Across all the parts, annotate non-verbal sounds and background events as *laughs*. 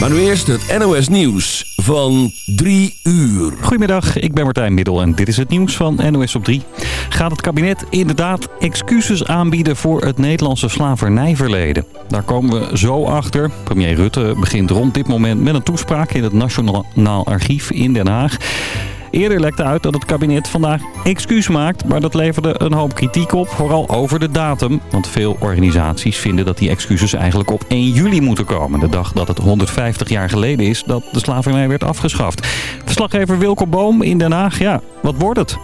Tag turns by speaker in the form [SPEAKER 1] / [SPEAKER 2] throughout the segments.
[SPEAKER 1] Maar nu eerst het NOS Nieuws van 3 uur.
[SPEAKER 2] Goedemiddag, ik ben Martijn Middel en dit is het nieuws van NOS op 3. Gaat het kabinet inderdaad excuses aanbieden voor het Nederlandse slavernijverleden? Daar komen we zo achter. Premier Rutte begint rond dit moment met een toespraak in het Nationaal Archief in Den Haag. Eerder lekte uit dat het kabinet vandaag excuus maakt, maar dat leverde een hoop kritiek op, vooral over de datum. Want veel organisaties vinden dat die excuses eigenlijk op 1 juli moeten komen. De dag dat het 150 jaar geleden is dat de slavernij werd afgeschaft. Verslaggever Wilco Boom in Den Haag, ja, wat wordt het?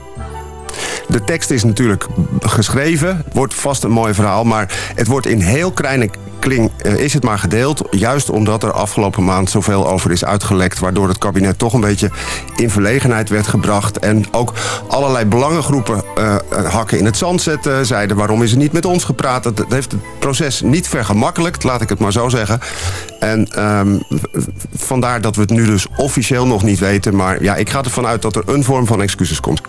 [SPEAKER 3] De tekst is natuurlijk geschreven, wordt vast een mooi verhaal... maar het wordt in heel kleine kling uh, is het maar gedeeld. Juist omdat er afgelopen maand zoveel over is uitgelekt... waardoor het kabinet toch een beetje in verlegenheid werd gebracht... en ook allerlei belangengroepen uh, hakken in het zand zetten. Zeiden waarom is er niet met ons gepraat. Dat heeft het proces niet vergemakkelijkt, laat ik het maar zo zeggen. En um, vandaar dat we het nu dus officieel nog niet weten. Maar ja, ik ga ervan uit dat er een vorm van excuses komt.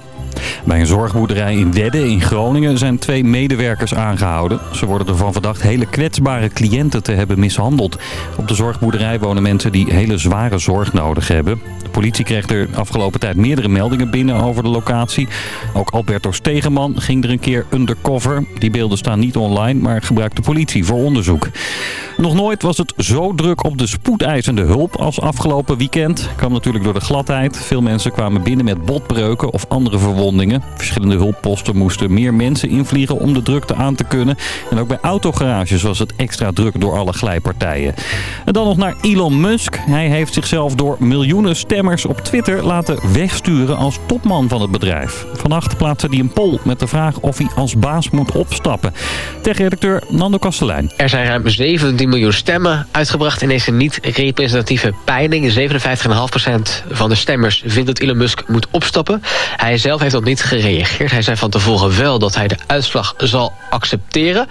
[SPEAKER 2] Bij een zorgboerderij in Wedde in Groningen zijn twee medewerkers aangehouden. Ze worden ervan verdacht hele kwetsbare cliënten te hebben mishandeld. Op de zorgboerderij wonen mensen die hele zware zorg nodig hebben. De politie kreeg er afgelopen tijd meerdere meldingen binnen over de locatie. Ook Alberto Stegeman ging er een keer undercover. Die beelden staan niet online, maar gebruikt de politie voor onderzoek. Nog nooit was het zo druk op de spoedeisende hulp als afgelopen weekend. Kwam natuurlijk door de gladheid. Veel mensen kwamen binnen met botbreuken of andere verwondingen. Verschillende hulpposten moesten meer mensen invliegen om de drukte aan te kunnen. En ook bij autogarages was het extra druk door alle glijpartijen. En dan nog naar Elon Musk. Hij heeft zichzelf door miljoenen stemmers op Twitter laten wegsturen als topman van het bedrijf. Vannacht plaatste hij een poll met de vraag of hij als baas moet opstappen. Tech-redacteur Nando Kastelein.
[SPEAKER 4] Er zijn ruim 17 miljoen stemmen uitgebracht in deze niet-representatieve peiling. 57,5% van de stemmers vindt dat Elon Musk moet opstappen. Hij zelf heeft nog niet gereageerd. Hij zei van tevoren wel dat hij de uitslag zal accepteren.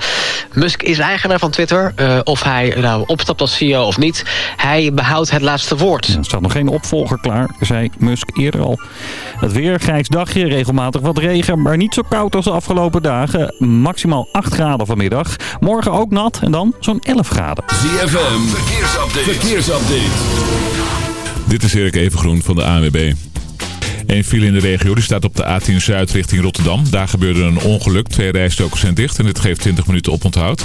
[SPEAKER 4] Musk is eigenaar van Twitter. Uh, of hij nou opstapt als CEO of niet. Hij behoudt het laatste woord.
[SPEAKER 2] Er staat nog geen opvolger klaar, zei Musk eerder al. Het weer, grijs dagje, regelmatig wat regen, maar niet zo koud als de afgelopen dagen. Maximaal 8 graden vanmiddag. Morgen ook nat en dan zo'n 11 graden.
[SPEAKER 1] ZFM, verkeersupdate. verkeersupdate.
[SPEAKER 5] Dit is Erik Evengroen van de ANWB. Een file in de regio die staat op de A10 Zuid richting Rotterdam. Daar gebeurde een ongeluk. Twee rijstokers zijn dicht en dit geeft 20 minuten oponthoud.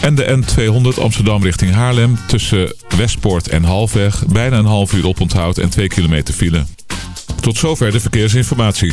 [SPEAKER 5] En de N200 Amsterdam richting Haarlem tussen Westpoort en Halfweg. Bijna een half uur oponthoud en 2 kilometer file. Tot zover de verkeersinformatie.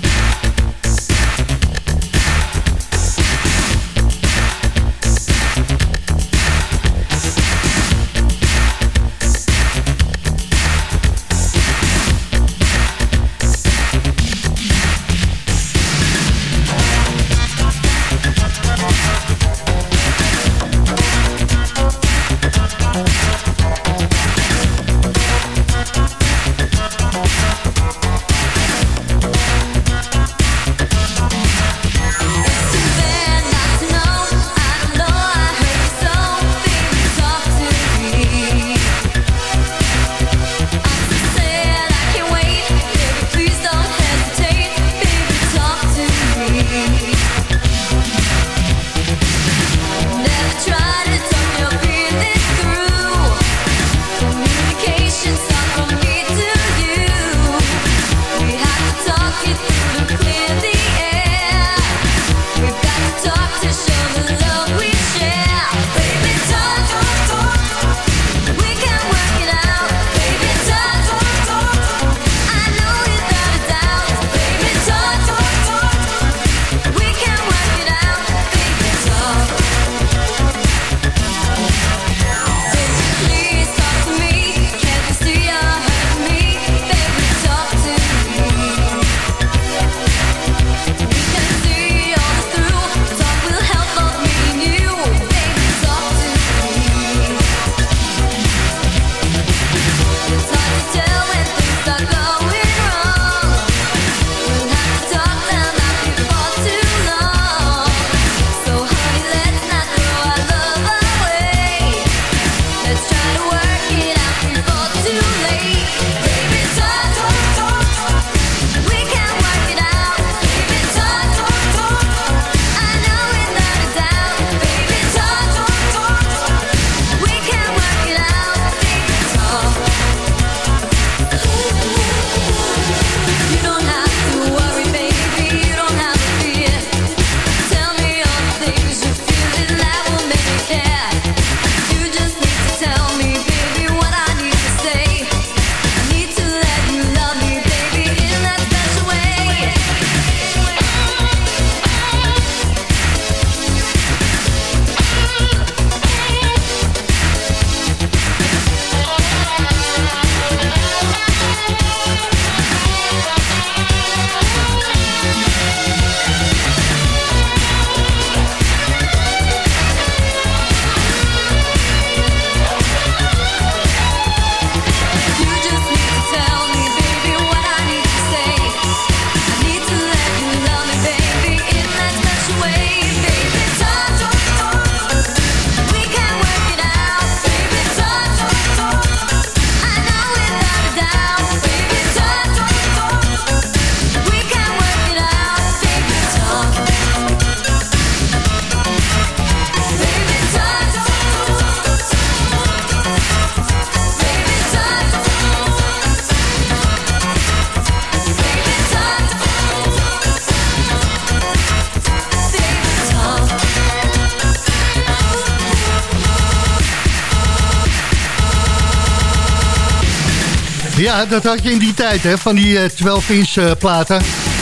[SPEAKER 6] Ja, dat had je in die tijd, hè, van die 12-inch platen.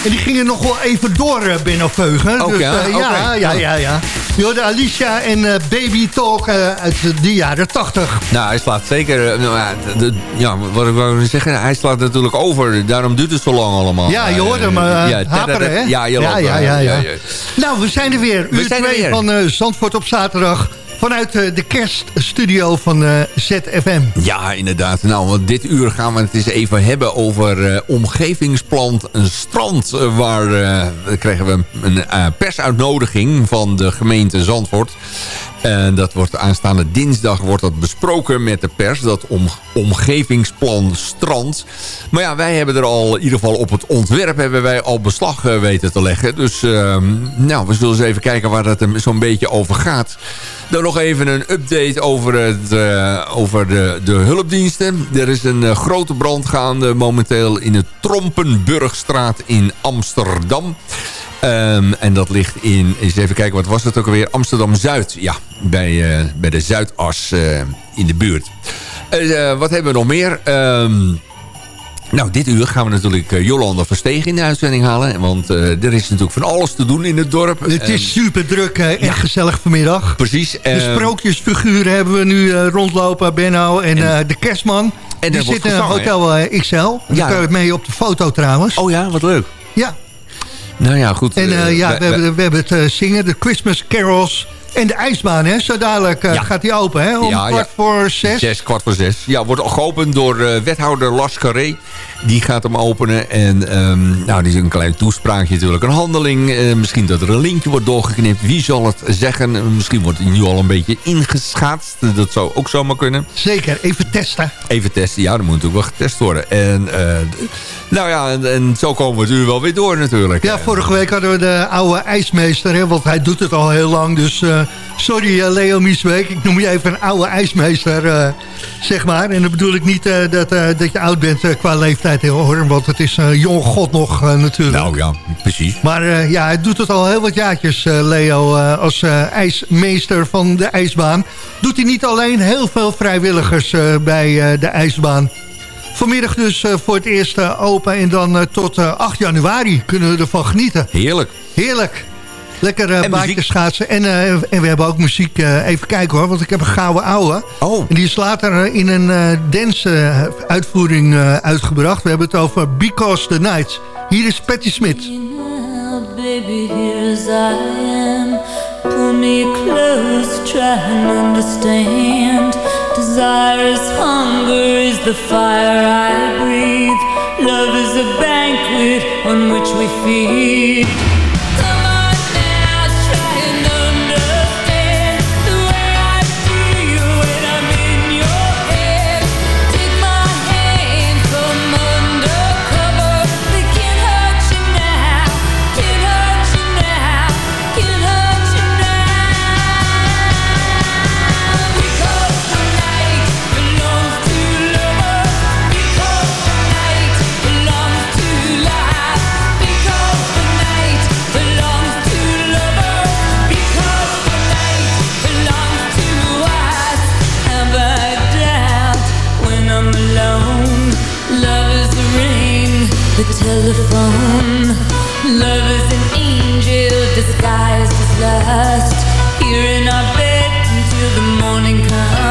[SPEAKER 6] En die gingen nog wel even door, uh, Benno Veugen. Dus,
[SPEAKER 7] ja?
[SPEAKER 6] Uh, ja, ja, ja, ja. Alicia en uh, Baby Talk uit de jaren 80.
[SPEAKER 7] Nou, hij slaat zeker... Nou, de, ja, wat ik zeggen, hij slaat natuurlijk over. Daarom duurt het zo lang allemaal.
[SPEAKER 6] Ja, je hoort hem ja, haperen, hè?
[SPEAKER 7] Ja,
[SPEAKER 6] ja, ja, ja, ja, Nou, we zijn er weer. Uur 2 van Zandvoort op zaterdag vanuit eh, de kerststudio van uh, eh, ZFM.
[SPEAKER 7] Ja, inderdaad. Nou, want dit uur gaan we het eens even hebben over uh, omgevingsplan een strand. waar krijgen we een persuitnodiging van de gemeente Zandvoort. En dat wordt aanstaande dinsdag wordt dat besproken met de pers. Dat om, omgevingsplan strand. Maar ja, wij hebben er al, in ieder geval op het ontwerp... hebben wij al beslag weten te leggen. Dus uh, nou, we zullen eens even kijken waar dat zo'n beetje over gaat. Dan nog even een update over, het, uh, over de, de hulpdiensten. Er is een uh, grote brand gaande momenteel in de Trompenburgstraat in Amsterdam. Um, en dat ligt in, eens even kijken, wat was het ook alweer? Amsterdam-Zuid, ja, bij, uh, bij de Zuidas in de buurt. wat hebben we nog meer? Um, nou, dit uur gaan we natuurlijk Jolanda Versteeg in de uitzending halen. Want er is natuurlijk van alles te doen in het dorp.
[SPEAKER 6] Het is super druk en ja. gezellig vanmiddag.
[SPEAKER 7] Precies.
[SPEAKER 6] De sprookjesfiguren hebben we nu rondlopen, Benno. En, en de kerstman. En die zit in Hotel XL. Daar ja. kun je mee op de foto trouwens.
[SPEAKER 7] Oh ja, wat leuk.
[SPEAKER 6] Ja.
[SPEAKER 7] Nou ja, goed.
[SPEAKER 6] En ja, we, hebben, we hebben het zingen, de Christmas Carols... En de ijsbaan, hè? Zo dadelijk uh, ja. gaat die open, hè? Om ja, kwart ja. voor zes.
[SPEAKER 7] Zes, kwart voor zes. Ja, wordt al geopend door uh, wethouder Lars Carré. Die gaat hem openen. En um, nou, die is een klein toespraakje natuurlijk. Een handeling. Uh, misschien dat er een linkje wordt doorgeknipt. Wie zal het zeggen? Misschien wordt hij nu al een beetje ingeschaatst. Dat zou ook zomaar kunnen.
[SPEAKER 6] Zeker. Even testen.
[SPEAKER 7] Even testen. Ja, dat moet natuurlijk wel getest worden. En nou ja, en, en, zo komen we het uur wel weer door natuurlijk.
[SPEAKER 6] Ja, vorige week hadden we de oude ijsmeester. Hè, want hij doet het al heel lang. Dus sorry uh, Leo Miesweek, ik noem je even een oude ijsmeester, uh, zeg maar. En dan bedoel ik niet uh, dat, dat je oud bent qua leeftijd, hoor. Want het is een jong god nog natuurlijk.
[SPEAKER 7] Nou ja, precies.
[SPEAKER 6] Maar ja, hij doet het al heel wat jaartjes, Leo, als ijsmeester van de ijsbaan. Doet hij niet alleen heel veel vrijwilligers bij de ijsbaan. Vanmiddag dus voor het eerst open en dan tot 8 januari kunnen we ervan genieten.
[SPEAKER 7] Heerlijk.
[SPEAKER 6] Heerlijk. Lekker uh, baantjes schaatsen. En, uh, en we hebben ook muziek. Uh, even kijken hoor, want ik heb een gouden ouwe.
[SPEAKER 7] Oh.
[SPEAKER 6] En die is later in een dance uitvoering uitgebracht. We hebben het over Because the Night. Hier is Patty Smith. baby, here as I am. Pull me close, try and understand. Desire is hunger, is the fire I breathe. Love is a banquet on which we feed. Morning comes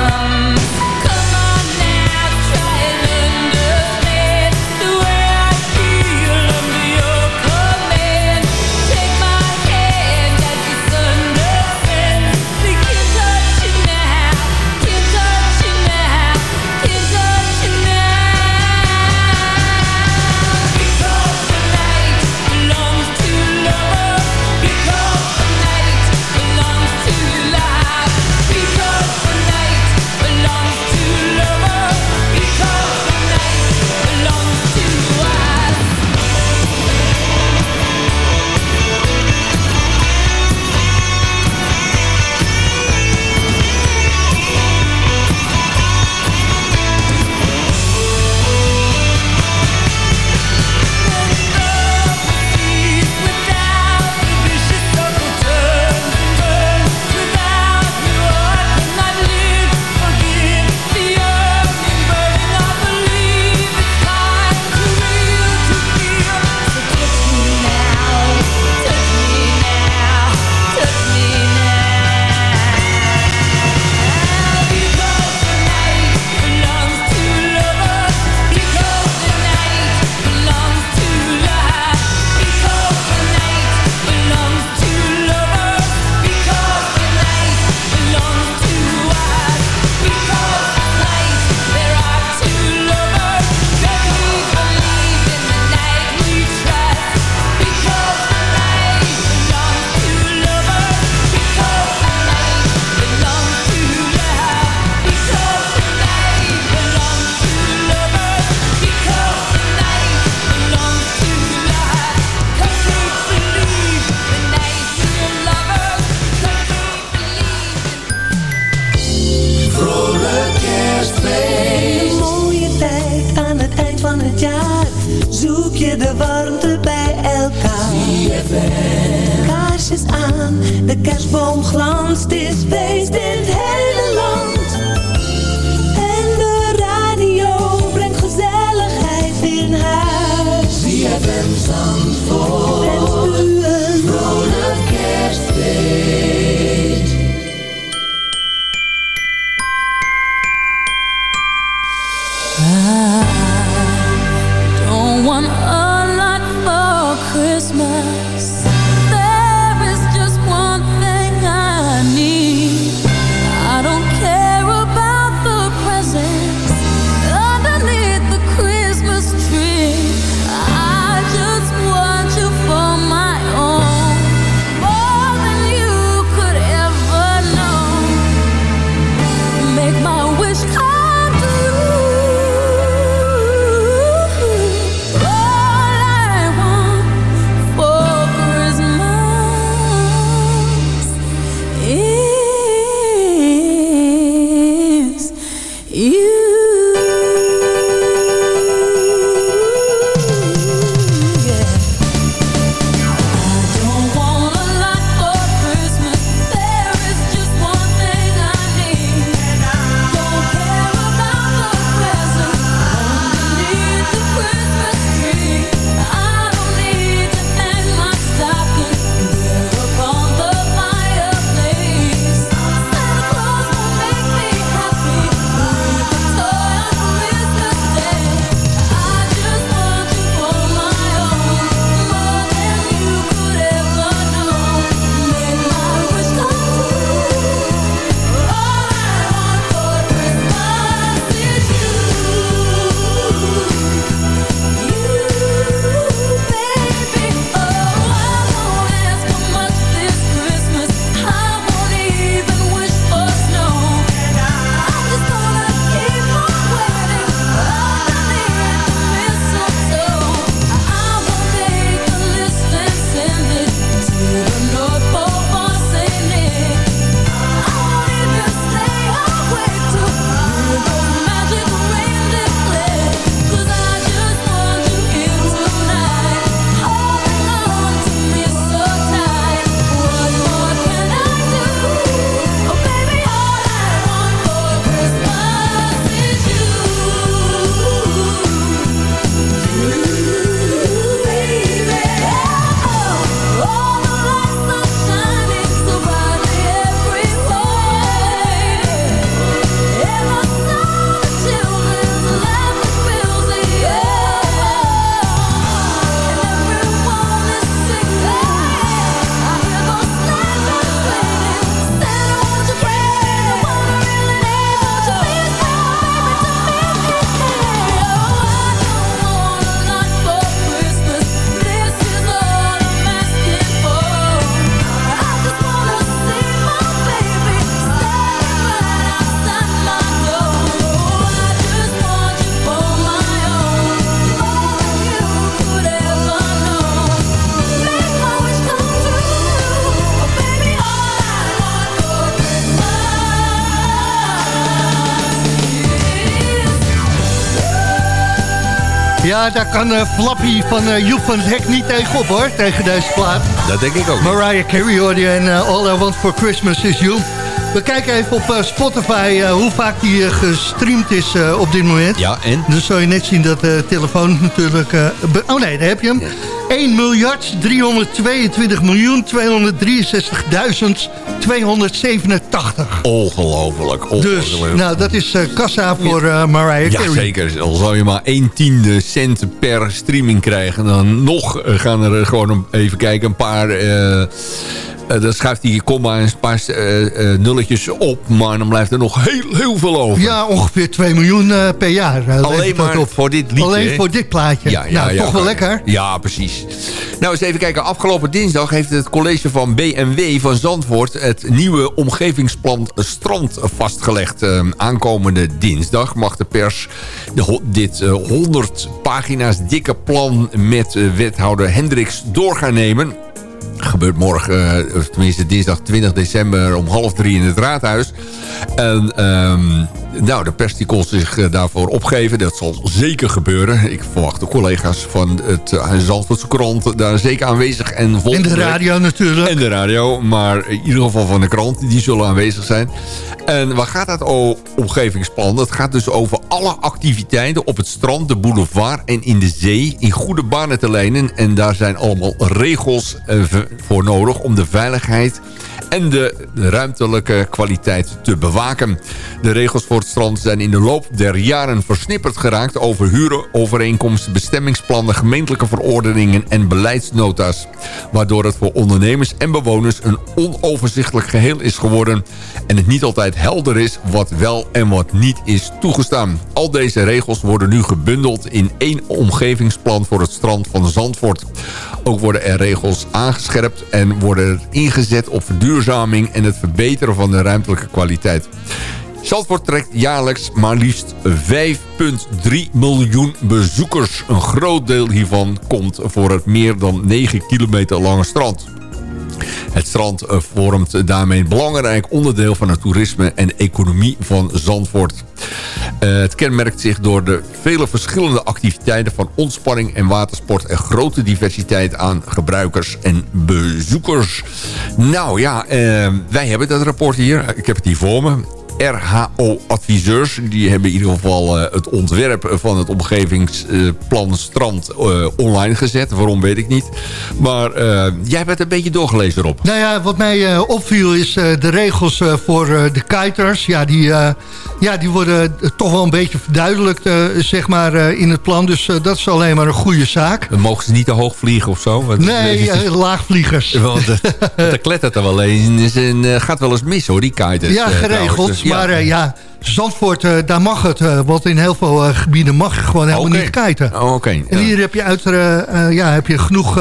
[SPEAKER 6] Ja, daar kan eh, Flappy van eh, Joep van het Hek niet tegenop hoor, tegen deze plaat.
[SPEAKER 7] Dat denk ik ook niet.
[SPEAKER 6] Mariah Carey hoorde en eh, All I Want For Christmas Is You. We kijken even op Spotify hoe vaak die gestreamd is op dit moment.
[SPEAKER 7] Ja, en?
[SPEAKER 6] Dan zul je net zien dat de telefoon natuurlijk... oh nee, daar heb je hem. 1 miljard 322 miljoen 263.287.
[SPEAKER 7] Ongelooflijk.
[SPEAKER 6] Dus,
[SPEAKER 7] ongelooflijk.
[SPEAKER 6] nou, dat is eh, kassa voor eh, Mariah
[SPEAKER 7] Ja,
[SPEAKER 6] Carey.
[SPEAKER 7] zeker. Al zou je maar 1 tiende cent per streaming krijgen... dan nog eh, gaan er gewoon even kijken een paar... eh, dan schuift hij je komma en een paar eh, eh, nulletjes op... maar dan blijft er nog heel, heel veel over.
[SPEAKER 6] Ja, ongeveer 2 miljoen per jaar.
[SPEAKER 7] Alleen maar
[SPEAKER 6] op.
[SPEAKER 7] voor dit liedje.
[SPEAKER 6] Alleen voor dit plaatje.
[SPEAKER 7] Ja, ja,
[SPEAKER 6] nou,
[SPEAKER 7] ja,
[SPEAKER 6] toch wel lekker.
[SPEAKER 7] Ja, precies. Nou, eens even kijken. Afgelopen dinsdag heeft het college van BMW van Zandvoort... het nieuwe omgevingsplan Strand vastgelegd. Aankomende dinsdag mag de pers de, dit eh, 100 pagina's dikke plan... met wethouder Hendricks door gaan nemen gebeurt morgen, eh, of tenminste dinsdag 20 december om half drie in het raadhuis. En ehm, nou, de pers die kon zich eh, daarvoor opgeven. Dat zal zeker gebeuren. Ik verwacht de collega's van het uh, Zandvoortse krant daar zeker aanwezig. En,
[SPEAKER 6] En
[SPEAKER 7] volgende
[SPEAKER 6] de radio natuurlijk.
[SPEAKER 7] En de radio, maar in ieder geval van de krant, die zullen aanwezig zijn. En waar gaat dat omgevingsplan? Dat gaat dus over alle activiteiten op het strand, de boulevard en in de zee... in goede banen te lijnen. En daar zijn allemaal regels eh, voor nodig om de veiligheid en de ruimtelijke kwaliteit te bewaken. De regels voor het strand zijn in de loop der jaren versnipperd geraakt... over hurenovereenkomsten, bestemmingsplannen, gemeentelijke verordeningen en beleidsnota's. Waardoor het voor ondernemers en bewoners een onoverzichtelijk geheel is geworden... en het niet altijd helder is wat wel en wat niet is toegestaan. Al deze regels worden nu gebundeld in één omgevingsplan voor het strand van Zandvoort. Ook worden er regels aangescherpt en worden er ingezet op verduurzaming... en het verbeteren van de ruimtelijke kwaliteit. Zandvoort trekt jaarlijks maar liefst 5,3 miljoen bezoekers. Een groot deel hiervan komt voor het meer dan 9 kilometer lange strand. Het strand eh, vormt daarmee een belangrijk onderdeel van het toerisme en economie van Zandvoort. Eh, het kenmerkt zich door de vele verschillende activiteiten van ontspanning en watersport... en grote diversiteit aan gebruikers en bezoekers. Nou ja, eh, wij hebben dat rapport hier. Ik heb het hier voor me. RHO-adviseurs. Die hebben in ieder geval eh, het ontwerp van het omgevingsplan Strand eh, online gezet. Waarom weet ik niet. Maar eh, jij hebt het een beetje doorgelezen, Rob.
[SPEAKER 6] Nou ja, wat mij opviel is de regels voor de kiters. Ja die, ja, die worden toch wel een beetje verduidelijkt zeg maar, in het plan. Dus dat is alleen maar een goede zaak.
[SPEAKER 7] Dan mogen ze niet te hoog vliegen of zo? Want-
[SPEAKER 6] Nee, laagvliegers. *laughs*
[SPEAKER 7] Want het- *laughs* er klettert er wel eens en eh, gaat wel eens mis hoor, die kiters.
[SPEAKER 6] Ja, geregeld.
[SPEAKER 7] Dus,
[SPEAKER 6] Maar eh, ja, Zandvoort, eh, daar mag het. eh, want in heel veel gebieden mag je gewoon helemaal niet kiten.
[SPEAKER 7] Oh.
[SPEAKER 6] En hier heb je, uit, ja, heb je genoeg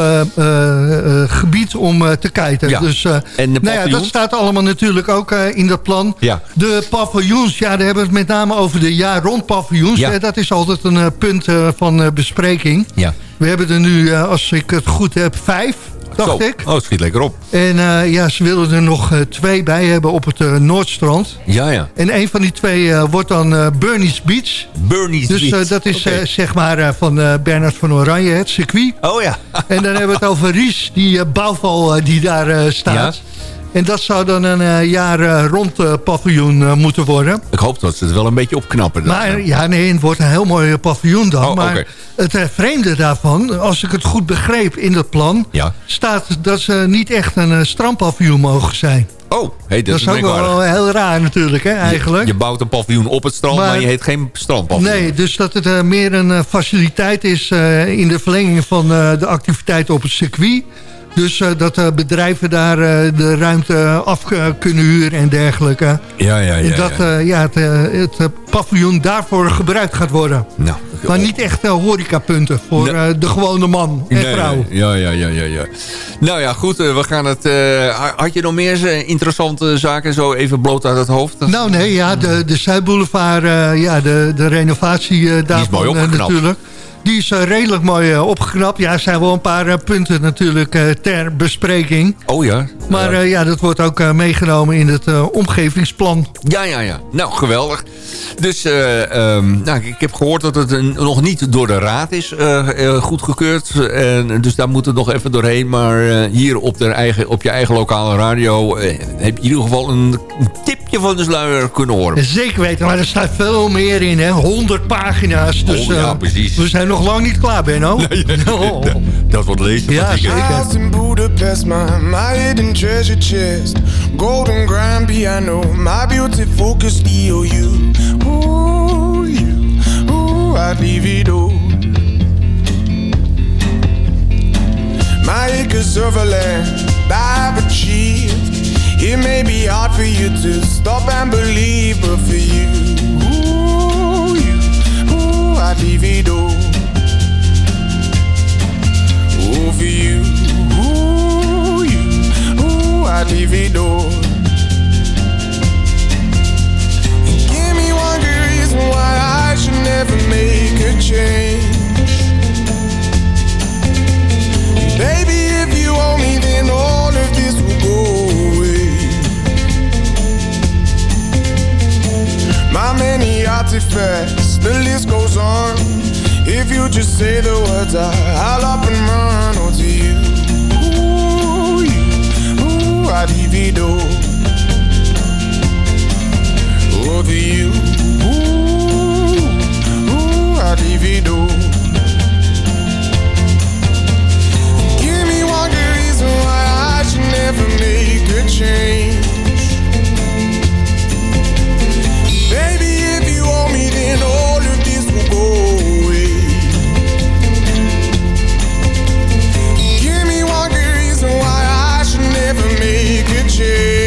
[SPEAKER 6] gebied om te kiten.
[SPEAKER 7] Ja.
[SPEAKER 6] Dus,
[SPEAKER 7] En de
[SPEAKER 6] nou ja, dat
[SPEAKER 7] paviljoens?
[SPEAKER 6] staat allemaal natuurlijk ook in dat plan.
[SPEAKER 7] Ja.
[SPEAKER 6] De paviljoens, ja, daar hebben we het met name over de jaar-rond paviljoens.
[SPEAKER 7] Ja.
[SPEAKER 6] Eh, dat is altijd een punt van bespreking.
[SPEAKER 7] Ja.
[SPEAKER 6] We hebben er nu, als ik het goed heb, vijf, dacht
[SPEAKER 7] Zo.
[SPEAKER 6] ik.
[SPEAKER 7] Oh, het schiet lekker op.
[SPEAKER 6] En eh, ja, ze willen er nog eh, twee bij hebben op het eh, Noordstrand.
[SPEAKER 7] Ja, ja.
[SPEAKER 6] En een van die twee wordt dan Bernie's Beach.
[SPEAKER 7] Bernie's
[SPEAKER 6] Dus
[SPEAKER 7] Beach.
[SPEAKER 6] dat is zeg maar van Bernard van Oranje, het circuit.
[SPEAKER 7] Oh ja.
[SPEAKER 6] En dan hebben we het over Ries, die bouwval die daar staat. En dat zou dan een eh, jaar eh, rond eh, paviljoen moeten worden.
[SPEAKER 7] Ik hoop dat ze het wel een beetje opknappen. dan.
[SPEAKER 6] Maar ja, nee, het wordt een heel mooi paviljoen dan.
[SPEAKER 7] Oh,
[SPEAKER 6] maar het vreemde daarvan, als ik het goed begreep in dat plan...
[SPEAKER 7] Ja.
[SPEAKER 6] staat dat ze niet echt een strandpaviljoen mogen zijn.
[SPEAKER 7] Oh, hey, dat,
[SPEAKER 6] Dat, is ook wel heel raar natuurlijk, hè, eigenlijk.
[SPEAKER 7] Je, je bouwt een paviljoen op het strand, maar,
[SPEAKER 6] Maar-
[SPEAKER 7] je heet geen strandpaviljoen.
[SPEAKER 6] Nee, dus dat het meer een faciliteit is in de verlenging van de activiteiten op het circuit. Dus eh, dat eh, bedrijven daar eh, de ruimte af kunnen huren en dergelijke.
[SPEAKER 7] Ja, ja, ja.
[SPEAKER 6] en dat
[SPEAKER 7] ja.
[SPEAKER 6] ja, het, het paviljoen daarvoor gebruikt gaat worden.
[SPEAKER 7] nou,
[SPEAKER 6] Maar niet echt horecapunten voor de gewone man en
[SPEAKER 7] Nee,
[SPEAKER 6] vrouw.
[SPEAKER 7] Ja, ja, ja, ja, ja. Nou ja, goed, we gaan het... had je nog meer interessante zaken zo even bloot uit het hoofd?
[SPEAKER 6] Nou nee, ja, de, de Zuidboulevard, ja, de, de renovatie daarvan natuurlijk. Die is eh, redelijk mooi eh, opgeknapt. Ja, er zijn wel een paar eh, punten natuurlijk ter bespreking.
[SPEAKER 7] Oh ja.
[SPEAKER 6] Maar
[SPEAKER 7] ja.
[SPEAKER 6] ja, dat wordt ook meegenomen in het omgevingsplan.
[SPEAKER 7] Ja, ja, ja. Nou, geweldig. Dus eh, ehm, nou, ik heb gehoord dat het een- nog niet door de raad is goedgekeurd. En, dus daar moet het nog even doorheen. Maar hier op, de eigen, op je eigen lokale radio heb je in ieder geval een tipje van de sluier kunnen horen.
[SPEAKER 6] Zeker weten, maar er staat veel meer in, hè. 100 pagina's. Dus
[SPEAKER 7] Oh, ja, precies.
[SPEAKER 6] we zijn nog lang niet klaar, Benno. Oh.
[SPEAKER 7] Dat wordt lezen.
[SPEAKER 6] Ja, zeker.
[SPEAKER 8] In Budapest, my, my hidden treasure chest. Golden grand piano, my beauty focus EOU. Ooh, you, ooh, I'd leave it all. My acres of land I've achieved. It may be hard for you to stop and believe, but for you, ooh, you, ooh, I'd leave it all. for you. Ooh, you, ooh, I'd leave it all. Give me one good reason why I should never make a change. Baby, if you owe me, then all of this will go away. My many artifacts, the list goes on. If you just say the words, I, I'll up and run. divido. Oh, over you, ooh, ooh, I divido. Give me one good reason why I should never make a change. hoje.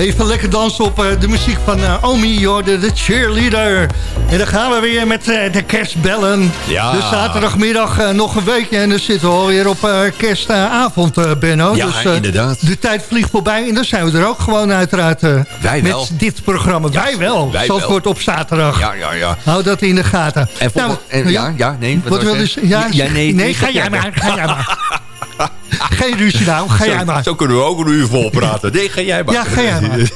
[SPEAKER 6] Even lekker dansen op eh, de muziek van eh, Omi, Jorde, de cheerleader. En dan gaan we weer met eh, de kerstbellen.
[SPEAKER 7] Ja.
[SPEAKER 6] Dus zaterdagmiddag nog een weekje en dan zitten we alweer op kerstavond, Benno.
[SPEAKER 7] Ja,
[SPEAKER 6] dus,
[SPEAKER 7] inderdaad.
[SPEAKER 6] De tijd vliegt voorbij en dan zijn we er ook gewoon uiteraard
[SPEAKER 7] Wij
[SPEAKER 6] met
[SPEAKER 7] wel.
[SPEAKER 6] dit programma. wij wel,
[SPEAKER 7] wij
[SPEAKER 6] Zandvoort op zaterdag.
[SPEAKER 7] Ja, ja, ja.
[SPEAKER 6] Hou dat in de gaten.
[SPEAKER 7] En,
[SPEAKER 6] Nou,
[SPEAKER 7] en, ja, ja, nee.
[SPEAKER 6] Wat wil
[SPEAKER 7] je
[SPEAKER 6] dus, ja,
[SPEAKER 7] ja, nee,
[SPEAKER 6] nee,
[SPEAKER 7] ik-
[SPEAKER 6] ga jij
[SPEAKER 7] ja,
[SPEAKER 6] maar, ga jij maar. *laughs* *laughs* Geen ruzie nou, ga jij maar.
[SPEAKER 7] Zo kunnen we ook een uur vol praten. Nee, ga jij maar.
[SPEAKER 6] Ja, ga jij maar. *laughs*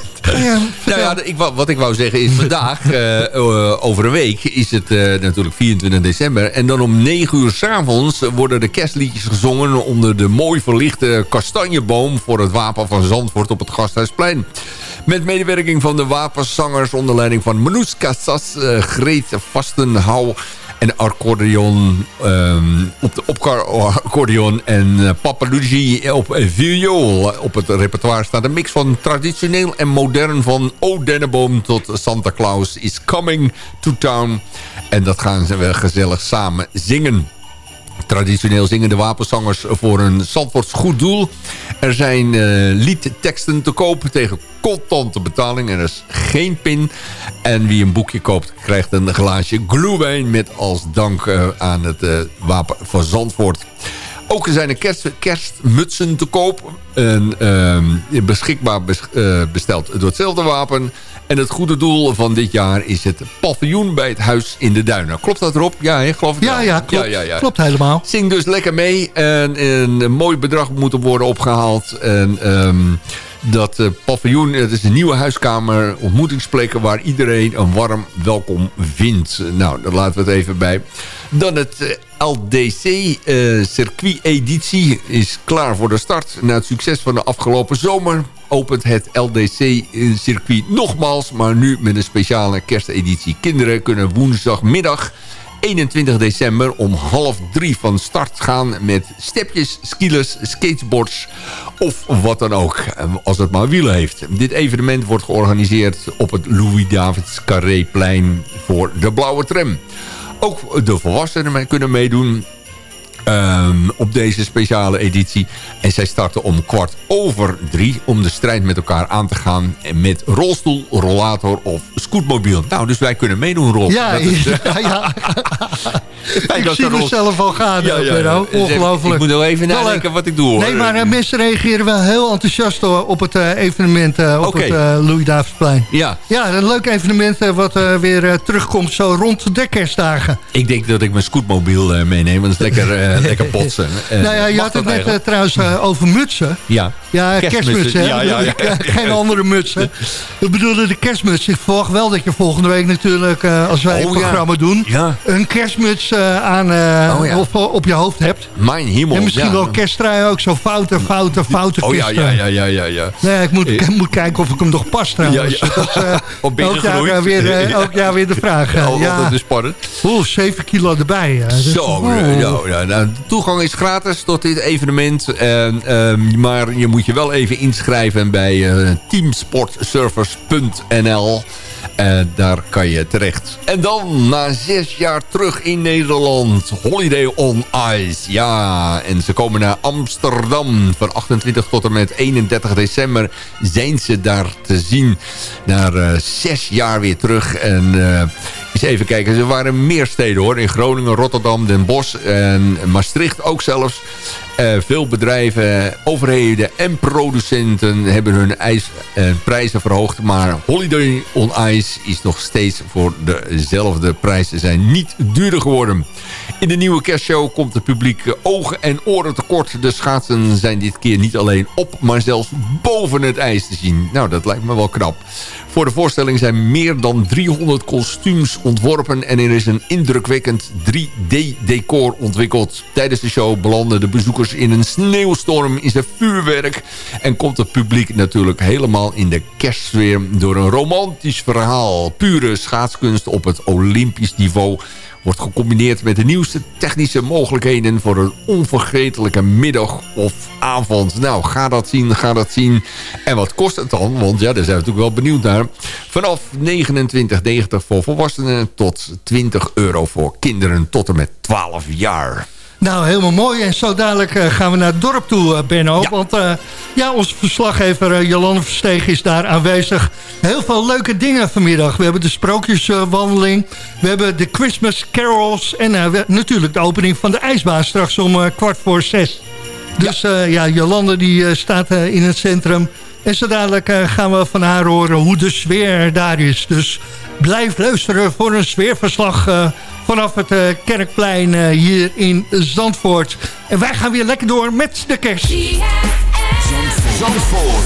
[SPEAKER 7] Nou ja, ik, wat ik wou zeggen is vandaag, *laughs* eh, eh, over een week, is het eh, natuurlijk 24 december. En dan om 9 uur s'avonds worden de kerstliedjes gezongen onder de mooi verlichte kastanjeboom voor het wapen van Zandvoort op het Gasthuisplein. Met medewerking van de wapenzangers onder leiding van Manouska Sas, eh, Greet Vastenhouw en accordeon ehm, op de opaccordeon en uh, Papa Luigi op viool. Op het repertoire staat een mix van traditioneel en modern van O Denneboom tot Santa Claus is coming to town. En dat gaan ze gezellig samen zingen. Traditioneel zingen de wapenzangers voor een Zandvoorts goed doel. Er zijn eh, liedteksten te koop tegen contante betaling. Er is geen pin. En wie een boekje koopt krijgt een glaasje glühwein... met als dank eh, aan het eh, wapen van Zandvoort. Ook zijn er kerst, kerstmutsen te koop. En, ehm, beschikbaar bes- eh, besteld door hetzelfde wapen. En het goede doel van dit jaar is het paviljoen bij het huis in de Duinen. Klopt dat erop? Ja, hè, geloof ik
[SPEAKER 6] Ja, ja, klopt. Klopt helemaal.
[SPEAKER 7] Zing dus lekker mee. En, en een mooi bedrag moet er worden opgehaald. En ehm, dat eh, paviljoen, het is een nieuwe huiskamer, ontmoetingsplekken waar iedereen een warm welkom vindt. Nou, daar laten we het even bij. Dan het eh, LDC eh circuit editie is klaar voor de start. Na het succes van de afgelopen zomer opent het LDC circuit nogmaals. Maar nu met een speciale kersteditie. Kinderen kunnen woensdagmiddag 21 december om half drie van start gaan met stepjes, skilers, skateboards of wat dan ook. eh, Als het maar wielen heeft. Dit evenement wordt georganiseerd op het Louis-Davids Carréplein voor de blauwe tram. Ook de volwassenen kunnen meedoen ehm, op deze speciale editie. En zij starten om kwart over drie om de strijd met elkaar aan te gaan. Met rolstoel, rollator of scootmobiel. Nou, dus wij kunnen meedoen, Rob.
[SPEAKER 6] Ja,
[SPEAKER 7] Dat is, *laughs*
[SPEAKER 6] ja, ja. *laughs*
[SPEAKER 7] Fijn
[SPEAKER 6] ik
[SPEAKER 7] dat
[SPEAKER 6] zie
[SPEAKER 7] ons-
[SPEAKER 6] mezelf al gaan,
[SPEAKER 7] Ja,
[SPEAKER 6] ja,
[SPEAKER 7] ja, ja.
[SPEAKER 6] Ongelooflijk.
[SPEAKER 7] Ik moet nog even
[SPEAKER 6] Wel,
[SPEAKER 7] nadenken
[SPEAKER 6] eh,
[SPEAKER 7] wat ik doe. hoor.
[SPEAKER 6] Nee, maar eh, mensen reageren wel heel enthousiast op het eh, evenement eh, op het eh Louis-Davidsplein.
[SPEAKER 7] Ja,
[SPEAKER 6] Ja, een leuk evenement eh, wat eh, weer eh, terugkomt zo rond de kerstdagen.
[SPEAKER 7] ik denk dat ik mijn scootmobiel eh, meeneem. Want dat is lekker, eh, lekker botsen. *laughs* Eh,
[SPEAKER 6] nou ja, je had
[SPEAKER 7] dat
[SPEAKER 6] het net eh, trouwens eh, over mutsen.
[SPEAKER 7] Ja,
[SPEAKER 6] Ja,
[SPEAKER 7] Kerstmutsen. Ja, ja, ja. *laughs*
[SPEAKER 6] Geen andere mutsen. *laughs* Ik bedoelde de kerstmuts. Ik verwacht wel dat je volgende week natuurlijk, eh, als wij
[SPEAKER 7] Oh,
[SPEAKER 6] het
[SPEAKER 7] ja.
[SPEAKER 6] programma doen...
[SPEAKER 7] Ja.
[SPEAKER 6] een kerstmuts eh, aan eh,
[SPEAKER 7] Oh, ja.
[SPEAKER 6] op je hoofd hebt.
[SPEAKER 7] mijn hemel.
[SPEAKER 6] En misschien
[SPEAKER 7] ja.
[SPEAKER 6] wel kersttrui ook. Zo foute, foute, foute
[SPEAKER 7] Oh ja, ja, ja, ja, ja. ja.
[SPEAKER 6] Nee, ik moet,
[SPEAKER 7] Eh.
[SPEAKER 6] ik moet kijken of ik hem nog pas trouwens.
[SPEAKER 7] Ja, ja.
[SPEAKER 6] Dat is eh,
[SPEAKER 7] je
[SPEAKER 6] elk, jaar, eh, weer, eh, elk jaar weer de vraag.
[SPEAKER 7] Ja,
[SPEAKER 6] eh, ja.
[SPEAKER 7] dus spannend.
[SPEAKER 6] Oeh, 7 kilo erbij. eh.
[SPEAKER 7] Zo,
[SPEAKER 6] oh.
[SPEAKER 7] eh, nou, ja, nou, de toegang is gratis tot dit evenement. En, ehm, maar je moet je wel even inschrijven bij eh, teamsportservice.nl. En daar kan je terecht. En dan, na zes jaar terug in Nederland, Holiday on Ice. Ja, en ze komen naar Amsterdam. Van 28 tot en met 31 december zijn ze daar te zien. Na eh, zes jaar weer terug. En eh, eens even kijken, er waren meer steden hoor. In Groningen, Rotterdam, Den Bosch en Maastricht ook zelfs. Eh, veel bedrijven, overheden en producenten hebben hun ijs, eh, prijzen verhoogd. Maar Holiday on Ice is nog steeds voor dezelfde prijzen. zijn niet duurder geworden. In de nieuwe kerstshow komt het publiek eh, ogen en oren tekort. De schaatsen zijn dit keer niet alleen op, maar zelfs boven het ijs te zien. Nou, dat lijkt me wel knap. Voor de voorstelling zijn meer dan 300 kostuums ontworpen... en er is een indrukwekkend 3D-decor ontwikkeld. Tijdens de show belanden de bezoekers in een sneeuwstorm... in zijn vuurwerk en komt het publiek natuurlijk helemaal in de kerstsfeer... door een romantisch verhaal. Pure schaatskunst op het olympisch niveau wordt gecombineerd met de nieuwste technische mogelijkheden... voor een onvergetelijke middag of avond. Nou, ga dat zien, ga dat zien. En wat kost het dan? Want ja, daar zijn we natuurlijk wel benieuwd naar. Vanaf 29,90 voor volwassenen tot 20 euro voor kinderen tot en met 12 jaar.
[SPEAKER 6] Nou, helemaal mooi. En zo dadelijk eh, gaan we naar het dorp toe, eh, Benno. Want eh, Ja, onze verslaggever eh, Jolande Versteeg is daar aanwezig. Heel veel leuke dingen vanmiddag. We hebben de sprookjeswandeling. We hebben de Christmas carols. En we- natuurlijk de opening van de ijsbaan straks om kwart voor zes. Dus ja, ja Jolande die staat in het centrum. En zo dadelijk gaan we van haar horen hoe de sfeer daar is. Dus blijf luisteren voor een sfeerverslag... eh, vanaf het eh, Kerkplein eh, hier in Zandvoort. En wij gaan weer lekker door met de kerst.
[SPEAKER 9] Zandvoort.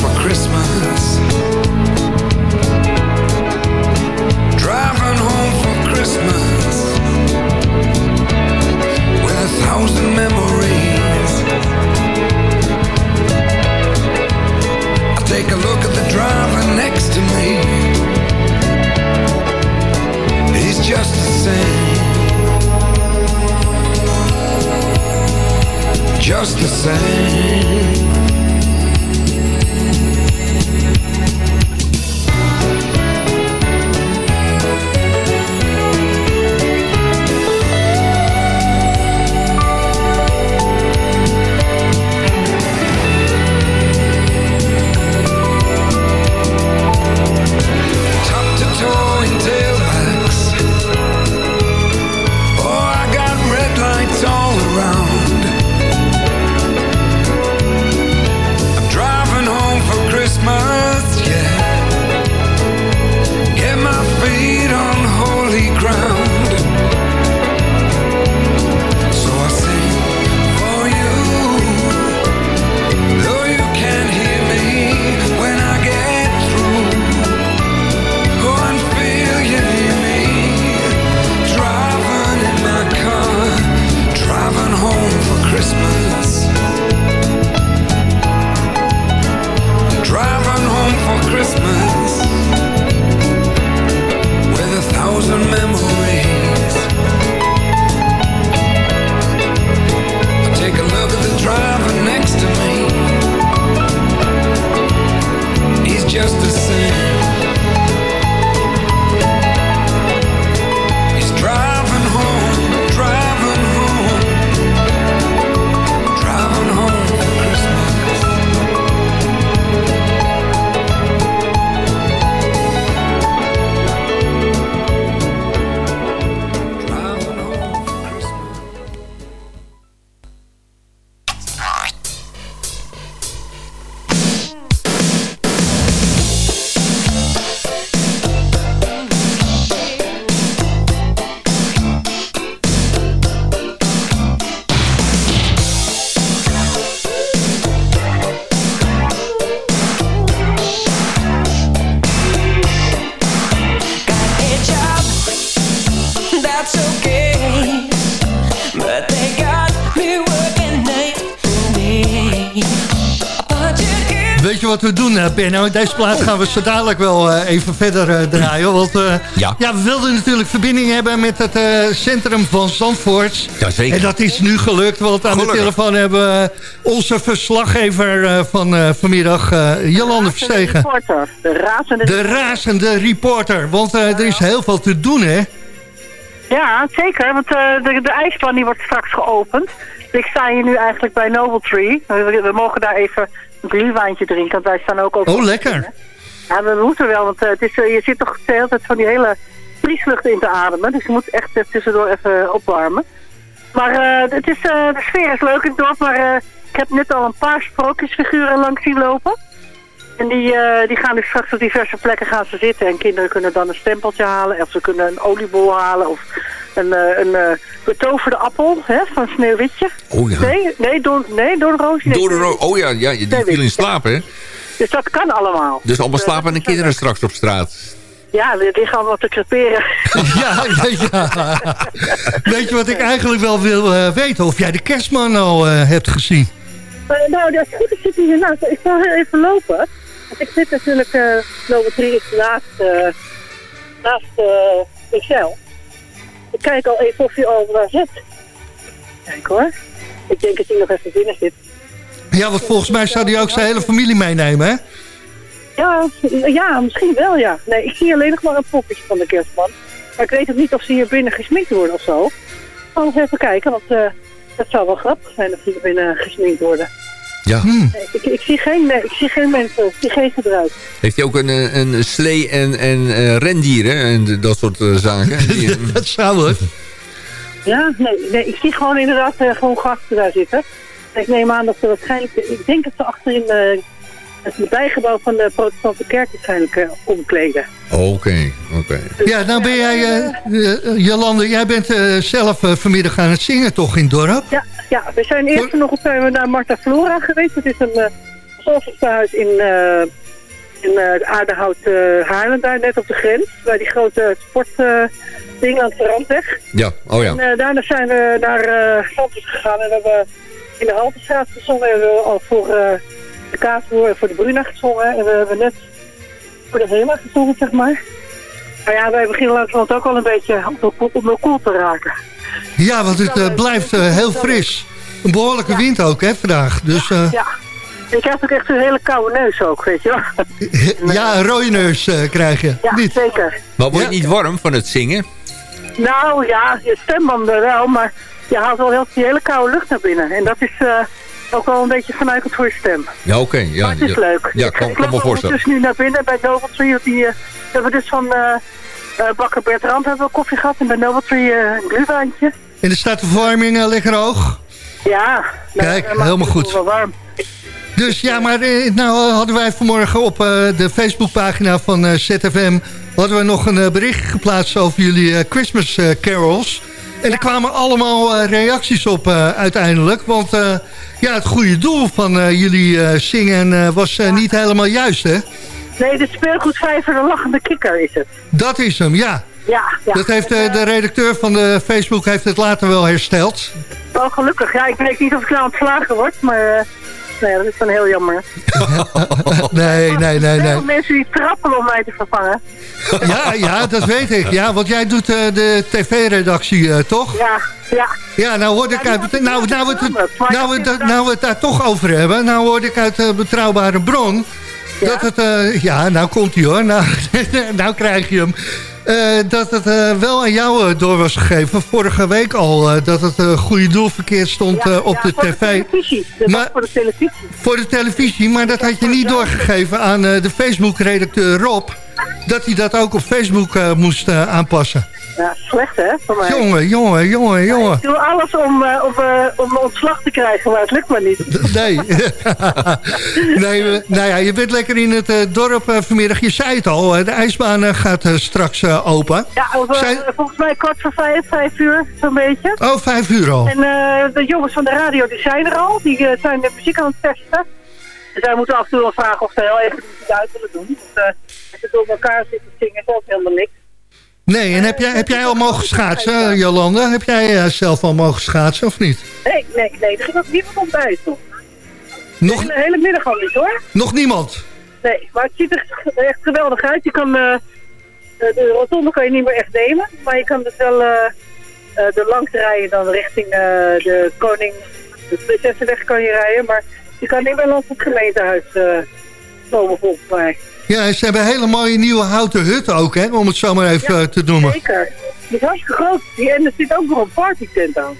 [SPEAKER 10] for Christmas.
[SPEAKER 6] Benno? Deze plaat gaan we zo dadelijk wel eh, even verder eh, draaien. Want eh,
[SPEAKER 7] Ja.
[SPEAKER 6] we wilden natuurlijk verbinding hebben met het eh, centrum van Zandvoort.
[SPEAKER 7] Jazeker.
[SPEAKER 6] En dat is nu gelukt, want aan
[SPEAKER 7] Gelukkig.
[SPEAKER 6] de telefoon hebben we onze verslaggever eh, van eh, vanmiddag, eh, Jolande Verstegen.
[SPEAKER 11] Reporter, de razende...
[SPEAKER 6] De razende reporter, want er is heel veel te doen, hè?
[SPEAKER 11] Ja, zeker, want eh, de, de ijsbaan die wordt straks geopend. Ik sta hier nu eigenlijk bij Noble Tree. We, we mogen daar even een glühweintje drinken, want wij staan ook op...
[SPEAKER 6] Oh, lekker.
[SPEAKER 11] Ja, we moeten wel, want eh, het is, eh, je zit toch de hele tijd van die hele vrieslucht in te ademen. Dus je moet echt tussendoor even opwarmen. Maar eh, het is, de sfeer is leuk in het dorp, maar ik heb net al een paar sprookjesfiguren langs zien lopen. En die, die gaan dus straks op diverse plekken gaan ze zitten. En kinderen kunnen dan een stempeltje halen. Of ze kunnen een oliebol halen. Of een, eh, een eh, betoverde appel hè, van Sneeuwwitje.
[SPEAKER 7] Oh ja.
[SPEAKER 11] Nee, nee, door, nee, door de roos. Nee,
[SPEAKER 7] Door de ro- oh ja, ja, die viel in slaap, hè?
[SPEAKER 11] Dus dat kan allemaal.
[SPEAKER 7] Dus allemaal
[SPEAKER 11] Eh,
[SPEAKER 7] slapende kinderen straks op straat.
[SPEAKER 11] Ja, die gaan wat te creperen. *laughs*
[SPEAKER 6] Ja, ja, ja. Weet je wat ik eigenlijk wel wil eh, weten? Of jij de kerstman al eh, hebt gezien?
[SPEAKER 11] Nou, dat is goed. Ik zit hier naast. Ik zal heel even lopen. Want ik zit natuurlijk, eh Nova 3 is naast, eh naast Michel. Ik kijk al even of hij al daar zit. Kijk hoor. Ik denk dat hij nog even binnen zit.
[SPEAKER 6] Ja, want volgens mij zou hij ook zijn hele familie meenemen, hè?
[SPEAKER 11] Ja, ja, misschien wel ja. Nee, ik zie alleen nog maar een poppetje van de kerstman. Maar ik weet ook niet of ze hier binnen gesminkt worden of zo. Eens even kijken, want eh dat zou wel grappig zijn als ze hier binnen gesminkt worden.
[SPEAKER 7] Ja.
[SPEAKER 11] Nee, ik, ik, zie geen, ik zie geen mensen, ik zie geen gebruik.
[SPEAKER 7] Heeft hij ook een, eh, een slee en, en eh, rendieren en dat soort eh, zaken? *laughs* Die,
[SPEAKER 6] Dat zou het.
[SPEAKER 11] Ja, nee, nee ik zie gewoon inderdaad eh, gewoon gasten daar zitten. En ik neem aan dat ze waarschijnlijk, ik denk dat ze achterin het bijgebouw van de protestantse kerk waarschijnlijk eh, omkleden.
[SPEAKER 7] Oké, oké.
[SPEAKER 6] Ja, nou ben jij, eh, eh, Jolande, jij bent eh, zelf vanmiddag aan het zingen toch in het dorp?
[SPEAKER 11] Ja, ja, we zijn eerst nog op zijn we naar Marta Flora geweest. Het is een uh, in, uh, in uh, Aardehout uh, Haarlem, daar net op de grens. Bij die grote sportding aan de randweg.
[SPEAKER 7] Ja, oh ja.
[SPEAKER 11] En uh, daarna zijn we naar uh, gegaan en we hebben in de Haltestraat gezongen. En we hebben al voor uh, de Kaasboer en voor de Bruna gezongen. En we hebben net voor de Hema gezongen, zeg maar. Maar ja, wij beginnen langzamerhand ook al een beetje op, op mijn koel te raken.
[SPEAKER 6] Ja, want het uh, blijft uh, heel fris. Een behoorlijke ja. wind ook, hè, vandaag. Dus, uh...
[SPEAKER 11] ja. Ik heb ook echt een hele koude neus ook, weet je wel. *laughs*
[SPEAKER 6] ja, een rode neus uh, krijg je.
[SPEAKER 11] Ja,
[SPEAKER 6] niet.
[SPEAKER 11] zeker.
[SPEAKER 7] Maar word je niet warm van het zingen?
[SPEAKER 11] Nou ja, je stembanden wel, maar je haalt wel heel, die hele koude lucht naar binnen. En dat is uh, ook wel een beetje vanuitend voor je stem.
[SPEAKER 7] Ja, oké. ja,
[SPEAKER 11] maar het is
[SPEAKER 7] ja.
[SPEAKER 11] leuk.
[SPEAKER 7] Ja, kan,
[SPEAKER 11] ik
[SPEAKER 7] kan me voorstellen.
[SPEAKER 11] dus nu naar binnen bij Noveltree. Die, uh, we hebben dus van uh, Bakker Bertrand hebben we koffie gehad. En bij Noveltree een gluwijntje.
[SPEAKER 6] En er staat de verwarming lekker hoog?
[SPEAKER 11] Ja.
[SPEAKER 6] Kijk, nou, helemaal goed.
[SPEAKER 11] Wel warm.
[SPEAKER 6] Dus ja, maar nou hadden wij vanmorgen op uh, de Facebookpagina van uh, ZFM... hadden we nog een uh, bericht geplaatst over jullie Christmas carols. En er kwamen allemaal reacties op uiteindelijk. Want ja, het goede doel van jullie zingen was niet helemaal juist, hè?
[SPEAKER 11] Nee, de speelgoedvijver de lachende kikker is het.
[SPEAKER 6] Dat is hem, ja.
[SPEAKER 11] Ja, ja.
[SPEAKER 6] Dat heeft de, de redacteur van de Facebook heeft het later wel hersteld.
[SPEAKER 11] Oh, gelukkig. Ja, ik weet niet of ik nou ontslagen word, maar... Nee, dat is dan heel jammer. *laughs*
[SPEAKER 6] nee, nee, nee, nee.
[SPEAKER 11] mensen die trappelen om mij te vervangen.
[SPEAKER 6] ja, ja, dat weet ik. Ja, want jij doet uh, de tv-redactie, uh, toch?
[SPEAKER 11] Ja, ja.
[SPEAKER 6] Ja, nou hoorde ik uit... Nou, nou, nou, we, nou, we, nou we het daar toch over hebben, nou hoorde ik uit uh, betrouwbare bron... Ja? Dat het, uh, ja, nou komt hij hoor. Nou, *laughs* nou krijg je hem. Uh, dat het uh, wel aan jou door was gegeven. Vorige week al. dat het goede doel verkeerd stond
[SPEAKER 11] ja,
[SPEAKER 6] op
[SPEAKER 11] ja,
[SPEAKER 6] de
[SPEAKER 11] voor
[SPEAKER 6] tv.
[SPEAKER 11] De televisie. Maar, voor de televisie.
[SPEAKER 6] Voor de televisie. Maar dat had je niet doorgegeven aan de Facebook-redacteur Rob. Dat hij dat ook op Facebook moest aanpassen.
[SPEAKER 11] Ja, slecht hè, voor mij.
[SPEAKER 6] Jongen, jongen, jongen, jongen.
[SPEAKER 11] ik doe alles om, uh, om, uh, om ontslag te krijgen, maar het lukt maar niet.
[SPEAKER 6] Nee. *laughs* nee, nou ja, je bent lekker in het uh, dorp vanmiddag. Je zei het al, de ijsbaan gaat straks open.
[SPEAKER 11] Ja, over, Zijn... volgens mij kwart voor vijf, vijf uur, zo'n beetje.
[SPEAKER 6] Oh, vijf uur al.
[SPEAKER 11] En de jongens van de radio, die zijn er al. Die zijn de muziek aan het testen. Dus wij moeten af en toe wel vragen of ze heel even iets uit willen doen. Want als ze door elkaar zitten zingen, is ook helemaal niks.
[SPEAKER 6] Nee, en heb jij, heb jij al mogen schaatsen, Jolanda? Heb jij uh, zelf al mogen schaatsen of niet?
[SPEAKER 11] Nee, nee, nee. Er ging ook niemand om bij, toch? Nog... De hele, middag al niet hoor.
[SPEAKER 6] Nog niemand?
[SPEAKER 11] Nee, maar het ziet er echt geweldig uit. Je kan, eh, eh, de rotonde kan je niet meer echt nemen, maar je kan dus wel eh eh, er langs rijden dan richting eh, de Koning, de Prinsessenweg kan je rijden, maar je kan niet meer langs het gemeentehuis eh komen volgens mij.
[SPEAKER 6] Ja, ze hebben hele mooie nieuwe houten hutten ook, hè? Om het zo maar even eh, te noemen.
[SPEAKER 11] Zeker. Die is hartstikke groot. Die, en er zit ook nog een partytent aan.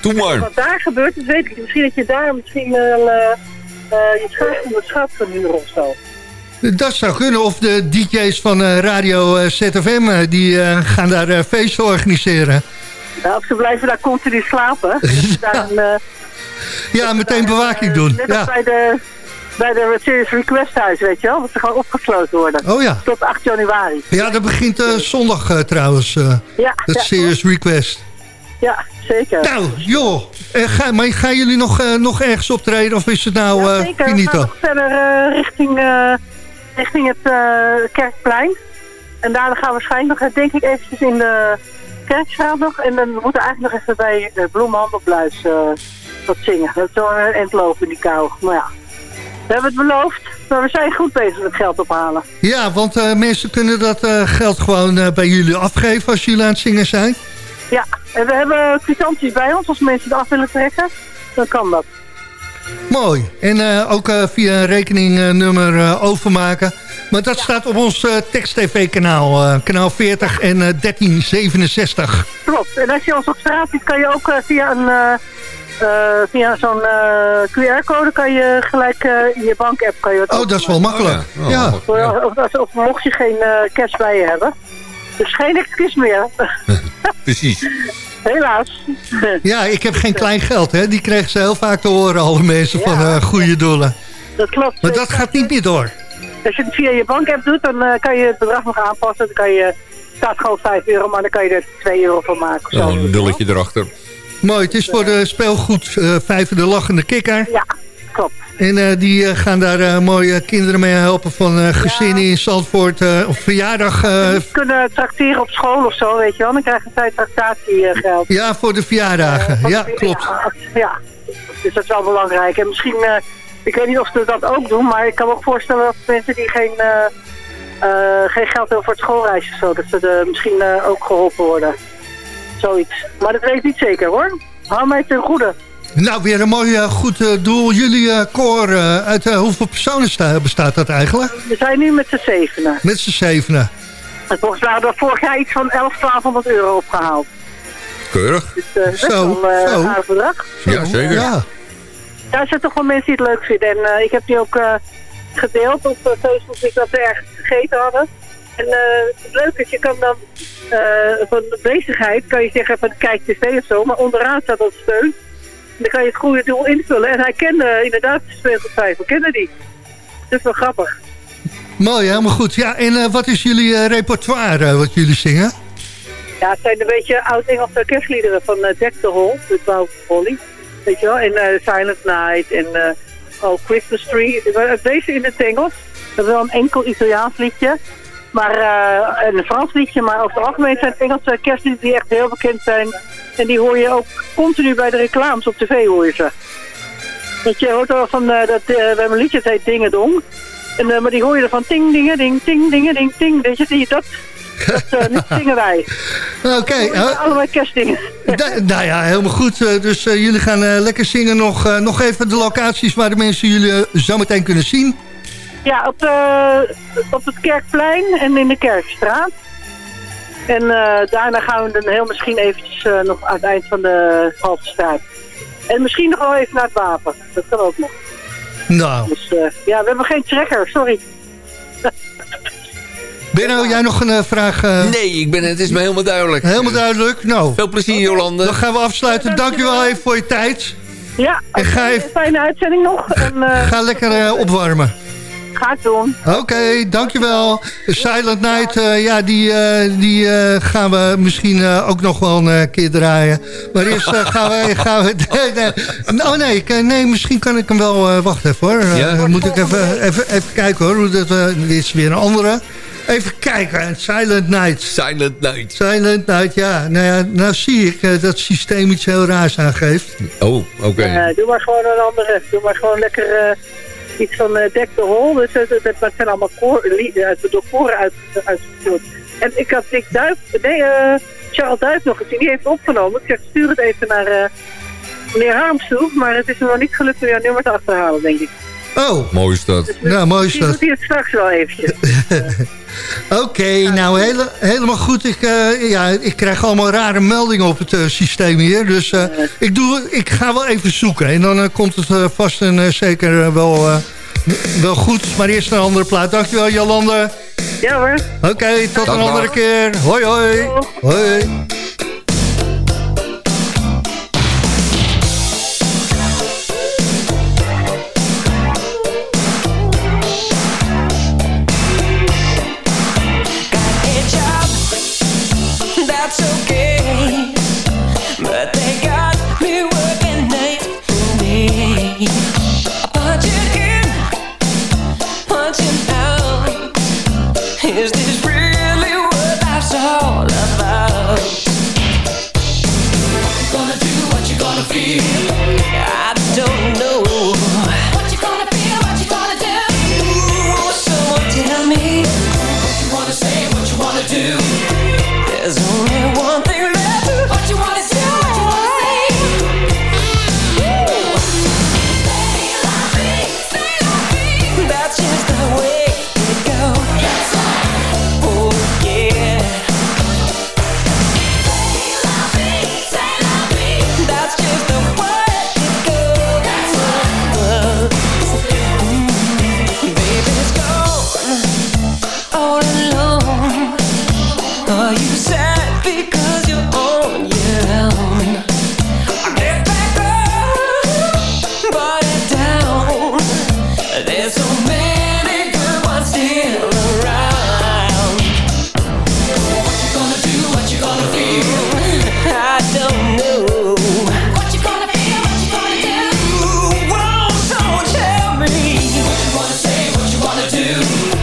[SPEAKER 7] Doe maar.
[SPEAKER 11] Wat daar gebeurt, dat weet ik. Misschien dat je daar misschien wel eh, eh, je schaap van de schat kan huren of zo.
[SPEAKER 6] Dat zou kunnen. Of de DJ's van eh, Radio eh, ZFM, die eh, gaan daar eh, feesten organiseren.
[SPEAKER 11] Ja, of ze blijven daar continu slapen. *laughs* Daar een, eh,
[SPEAKER 6] Ja, meteen bewaking doen.
[SPEAKER 11] Net als
[SPEAKER 6] Ja.
[SPEAKER 11] bij de, bij de Serious Request Huis, weet je wel. Dat ze gewoon opgesloten worden.
[SPEAKER 6] Oh ja.
[SPEAKER 11] Tot 8 januari.
[SPEAKER 6] ja, dat begint eh, zondag eh, trouwens. eh
[SPEAKER 11] Ja, ja.
[SPEAKER 6] Serious Request.
[SPEAKER 11] Ja, zeker.
[SPEAKER 6] Nou, joh. Ga, maar gaan jullie nog, nog ergens optreden of is het nou
[SPEAKER 11] Ja, zeker. We gaan
[SPEAKER 6] finito?
[SPEAKER 11] nog verder richting, richting het Kerkplein. En daarna gaan we waarschijnlijk nog, denk ik, eventjes in de Kerkstraat nog. En dan moeten we eigenlijk nog even bij de Bloemhandelbluis wat zingen. Dat is wel een endloop in die kou. Maar ja, we hebben het beloofd. Maar we zijn goed bezig met geld ophalen.
[SPEAKER 6] Ja, want eh, mensen kunnen dat eh, geld gewoon eh, bij jullie afgeven als jullie aan het zingen zijn.
[SPEAKER 11] Ja, en we hebben kwitanties bij ons. Als mensen het af willen trekken, dan kan dat.
[SPEAKER 6] Mooi. En ook via een rekeningnummer overmaken. Maar dat staat op ons tekst-tv-kanaal. kanaal 40 en eh, 1367.
[SPEAKER 11] Klopt. En als je ons op straat ziet, kan je ook via een... eh, via zo'n eh, QR-code kan je gelijk eh, in je bankapp kan je het
[SPEAKER 6] Oh, dat is wel makkelijk.
[SPEAKER 7] Oh,
[SPEAKER 6] ja.
[SPEAKER 11] Of, of, of mocht je geen eh, cash bij je hebben. Dus geen excuus meer. *laughs*
[SPEAKER 7] Precies.
[SPEAKER 11] Helaas.
[SPEAKER 6] Ja, ik heb geen klein geld. Hè. Die kregen ze heel vaak te horen, alle mensen van eh, goede doelen.
[SPEAKER 11] Dat klopt.
[SPEAKER 6] Maar dat gaat niet meer door.
[SPEAKER 11] Als je het via je bankapp doet, dan eh, kan je het bedrag nog aanpassen. Dan kan je, staat gewoon 5 euro, maar dan kan je er 2 euro van maken. of zo.
[SPEAKER 7] Oh, een dulletje erachter.
[SPEAKER 6] Mooi, het is voor de speelgoed Vijver de Lachende Kikker.
[SPEAKER 11] Ja, klopt.
[SPEAKER 6] En eh, die eh, gaan daar mooie kinderen mee helpen van gezinnen in Zandvoort. op verjaardag.
[SPEAKER 11] Die kunnen tracteren op school of zo, weet je wel. Dan krijgen zij tractatiegeld.
[SPEAKER 6] ja, voor de verjaardagen. Ja, klopt.
[SPEAKER 11] Ja, ja, dus dat is wel belangrijk. En misschien, ik weet niet of ze dat ook doen, maar ik kan me ook voorstellen dat mensen die geen, geen geld hebben voor het schoolreisje of zo, dat ze er misschien ook geholpen worden. Zoiets. Maar dat weet ik niet zeker hoor. Hou mij ten goede.
[SPEAKER 6] Nou, weer een mooi eh, goed eh, doel. Jullie eh, koor, uit hoeveel personen sta- bestaat dat eigenlijk?
[SPEAKER 11] We zijn nu met z'n zevenen.
[SPEAKER 6] Met z'n zevenen.
[SPEAKER 11] En volgens mij hadden we vorig jaar iets van 11, 1200 euro opgehaald.
[SPEAKER 7] Keurig.
[SPEAKER 11] Dus uh, best
[SPEAKER 6] Zo,
[SPEAKER 11] wel
[SPEAKER 6] zo.
[SPEAKER 11] een aardig bedrag.
[SPEAKER 7] Ja, zeker.
[SPEAKER 6] Ja.
[SPEAKER 11] Er zijn toch wel mensen die het leuk vinden. En eh, ik heb die ook eh, gedeeld op Facebook ik dat ze ergens gegeten hadden. En eh, het leuke is, je kan dan eh, van de bezigheid, kan je zeggen van kijk tv of zo, maar onderaan staat dat steun. En dan kan je het goede doel invullen. En hij kende inderdaad de speelgoedcijfer, kende die. Dat is wel grappig.
[SPEAKER 6] Mooi, helemaal goed. Ja, en eh, wat is jullie eh, repertoire eh, wat jullie zingen?
[SPEAKER 11] Ja, het zijn een beetje oud-Engelse kerstliederen van uh, Deck the Hall, de Twaalf Holly. Weet je wel, en eh, Silent Night en eh oh, Christmas Tree. Deze in het Engels. Dat is wel een enkel Italiaans liedje. Maar, en een Frans liedje, maar over het algemeen zijn het Engelse kerstliederen die echt heel bekend zijn. En die hoor je ook continu bij de reclames op tv hoor je ze. Want je hoort wel van, eh, dat, eh, we hebben een liedje, het heet Dingedong. En, eh, maar die hoor je er van ting, dingen, ding, ting, dingen, ding, ting. Weet je, die, dat, dat zingen wij. *laughs*
[SPEAKER 6] Oké.
[SPEAKER 11] Allebei kerstdingen. *laughs*
[SPEAKER 6] nou ja, helemaal goed. Dus jullie gaan lekker zingen. Nog, nog even de locaties waar de mensen jullie zo meteen kunnen zien.
[SPEAKER 11] Ja, op, de, op het Kerkplein en in de Kerkstraat. En eh, daarna gaan we dan heel misschien eventjes eh, nog aan het eind van de Haltestraat. En misschien nog wel even naar het wapen. Dat kan ook nog.
[SPEAKER 6] Nou,
[SPEAKER 11] Dus eh, ja, we hebben geen trekker, sorry.
[SPEAKER 6] Benno, jij nog een eh, vraag? eh?
[SPEAKER 7] Nee, ik ben, het is me helemaal duidelijk.
[SPEAKER 6] Helemaal duidelijk. Nou,
[SPEAKER 7] Veel plezier, Jolande.
[SPEAKER 6] dan gaan we afsluiten. Dankjewel even voor je tijd.
[SPEAKER 11] Ja,
[SPEAKER 6] En ga even-
[SPEAKER 11] fijne uitzending nog. En eh,
[SPEAKER 6] Ga lekker eh, opwarmen.
[SPEAKER 11] Ga het doen.
[SPEAKER 6] Oké, dankjewel. Silent Night, eh, ja, die, eh, die eh, gaan we misschien eh, ook nog wel een eh, keer draaien. Maar eerst gaan we... *laughs* Gaan we *laughs* nee, nee. Oh nee, ik, nee, misschien kan ik hem wel... eh wacht even hoor.
[SPEAKER 7] Ja?
[SPEAKER 6] dan moet ik even, even, even kijken hoor. Hoe dat, dit is weer een andere. Even kijken, Silent Night.
[SPEAKER 7] Silent Night.
[SPEAKER 6] Silent Night, ja. Nou, ja, nou zie ik eh, dat het systeem iets heel raars aangeeft.
[SPEAKER 7] Oh, oké.
[SPEAKER 11] Eh, doe maar gewoon een andere. Doe maar gewoon lekker eh, iets van uh, Deck the Hole. Dus, uh, dat, dat zijn allemaal koor, uit, door koren uit, uitgevoerd. En ik had Dick Duif, nee, eh, Charles Duif nog gezien. Die heeft het opgenomen. Ik zeg, stuur het even naar eh, meneer Harms. Maar het is me nog niet gelukt om jouw nummer te achterhalen, denk ik.
[SPEAKER 6] Oh.
[SPEAKER 7] Mooi is dat.
[SPEAKER 6] Nou, mooi is dat.
[SPEAKER 11] doet hij het straks wel eventjes. *laughs*
[SPEAKER 6] Oké, nou hele, helemaal goed. Ik, eh, ja, ik krijg allemaal rare meldingen op het eh, systeem hier. Dus eh, ik, doe, ik ga wel even zoeken. En dan komt het vast en zeker wel, wel goed. Maar eerst een andere plaat. Dankjewel Jolande.
[SPEAKER 11] Ja hoor.
[SPEAKER 6] Oké, tot
[SPEAKER 11] Dag,
[SPEAKER 6] een andere
[SPEAKER 11] dag.
[SPEAKER 6] keer. Hoi hoi. Hoi.
[SPEAKER 12] You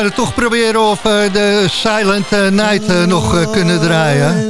[SPEAKER 6] gaan toch proberen of we de Silent eh, Night eh, nog eh, kunnen draaien.